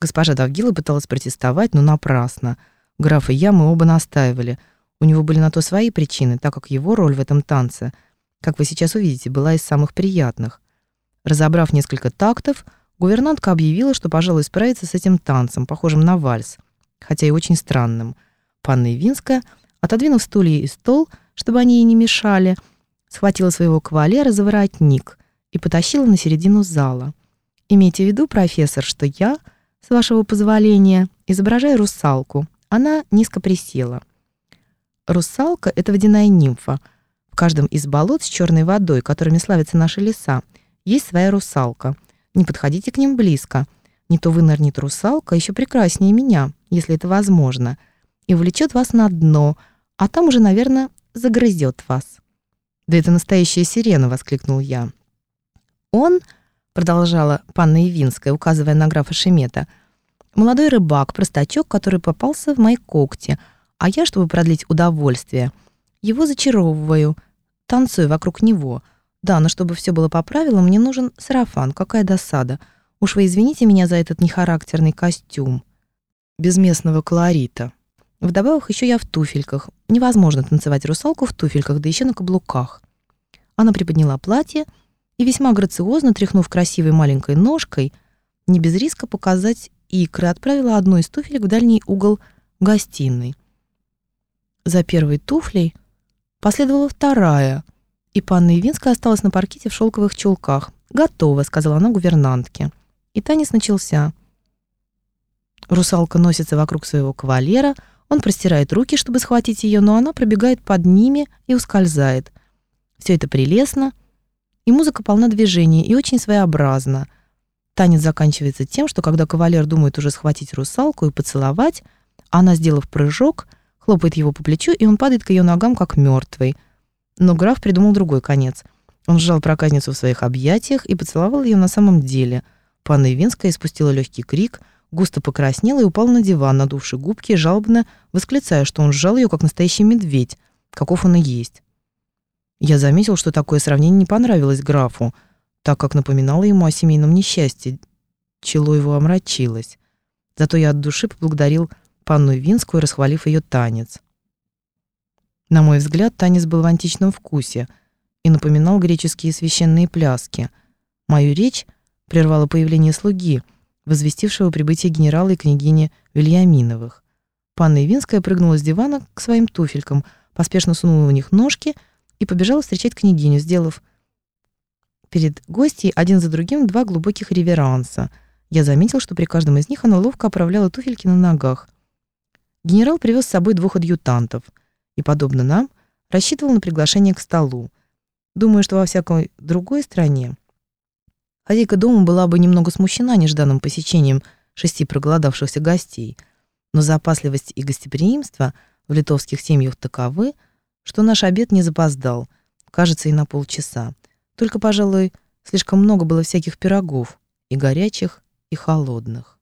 Госпожа Давгила пыталась протестовать, но напрасно. Граф и я, мы оба настаивали. У него были на то свои причины, так как его роль в этом танце, как вы сейчас увидите, была из самых приятных. Разобрав несколько тактов, гувернантка объявила, что, пожалуй, справится с этим танцем, похожим на вальс, хотя и очень странным. Панна Ивинская, отодвинув стулья и стол, чтобы они ей не мешали, схватила своего кавалера за воротник и потащила на середину зала. Имейте в виду, профессор, что я, с вашего позволения, изображаю русалку. Она низко присела. Русалка — это водяная нимфа. В каждом из болот с черной водой, которыми славятся наши леса, есть своя русалка. Не подходите к ним близко. Не то вынырнет русалка еще прекраснее меня, если это возможно, и увлечет вас на дно, а там уже, наверное, загрызет вас. «Да это настоящая сирена!» — воскликнул я. «Он...» — продолжала панна Ивинская, указывая на графа Шемета. «Молодой рыбак, простачок, который попался в мои когти, а я, чтобы продлить удовольствие, его зачаровываю, танцую вокруг него. Да, но чтобы все было по правилам, мне нужен сарафан, какая досада. Уж вы извините меня за этот нехарактерный костюм. Без местного колорита. Вдобавок еще я в туфельках. Невозможно танцевать русалку в туфельках, да еще на каблуках. Она приподняла платье и весьма грациозно, тряхнув красивой маленькой ножкой, не без риска показать икры, отправила одну из туфелек в дальний угол гостиной. За первой туфлей последовала вторая, и панна Ивинская осталась на паркете в шелковых чулках. «Готово», — сказала она гувернантке. И танец начался. Русалка носится вокруг своего кавалера, он простирает руки, чтобы схватить ее, но она пробегает под ними и ускользает. Все это прелестно, и музыка полна движения и очень своеобразна. Танец заканчивается тем, что когда кавалер думает уже схватить русалку и поцеловать, она, сделав прыжок, хлопает его по плечу, и он падает к ее ногам, как мертвый. Но граф придумал другой конец. Он сжал проказницу в своих объятиях и поцеловал ее на самом деле. Панна Ивинская испустила легкий крик — густо покраснела и упала на диван, надувши губки, жалобно восклицая, что он сжал ее, как настоящий медведь, каков он и есть. Я заметил, что такое сравнение не понравилось графу, так как напоминало ему о семейном несчастье. Чело его омрачилось. Зато я от души поблагодарил панну Винскую, расхвалив ее танец. На мой взгляд, танец был в античном вкусе и напоминал греческие священные пляски. Мою речь прервало появление слуги — возвестившего прибытие генерала и княгини Вильяминовых. Панна Ивинская прыгнула с дивана к своим туфелькам, поспешно сунула в них ножки и побежала встречать княгиню, сделав перед гостьей один за другим два глубоких реверанса. Я заметил, что при каждом из них она ловко оправляла туфельки на ногах. Генерал привез с собой двух адъютантов и, подобно нам, рассчитывал на приглашение к столу. Думаю, что во всякой другой стране Хозяйка дома была бы немного смущена нежданным посещением шести проголодавшихся гостей, но запасливость и гостеприимство в литовских семьях таковы, что наш обед не запоздал, кажется, и на полчаса. Только, пожалуй, слишком много было всяких пирогов, и горячих, и холодных.